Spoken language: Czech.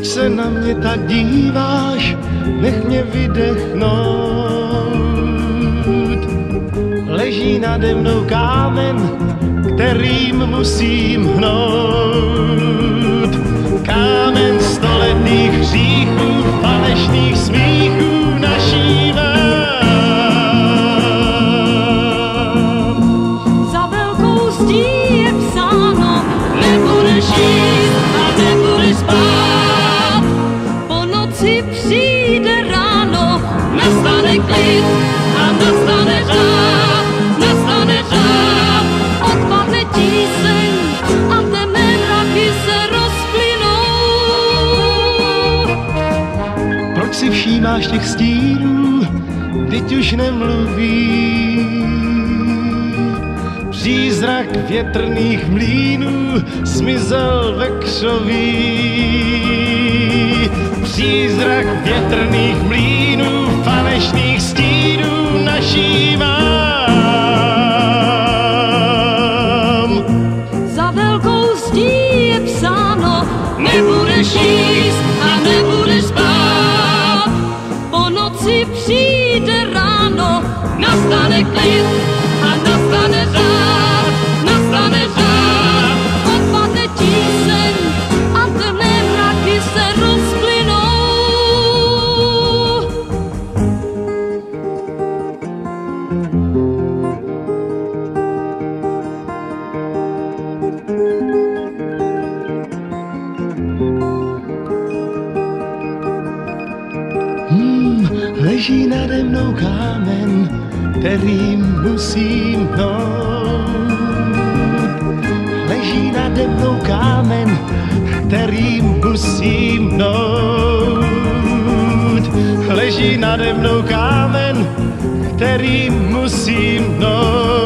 Proč se na mě tak díváš, nech mě vydechnout. Leží nade mnou kámen, kterým musím hnout. Všímáš těch stínů, teď už nemluví? Přízrak větrných mlínů zmizel ve křoví. Přízrak větrných mlínů, falešných stínů našívám. Za velkou zdí je psáno, nebudeš jíst a nebudeš noci přijde ráno, nastane klid a nastane řád, nastane řád. Odpadne tíseň a temné mraky se rozplynou. Hmm, leží nade mnou kámen, kterým musím hnout. Leží nade mnou kámen, kterým musím hnout. Leží nade mnou kámen, kterým musím hnout.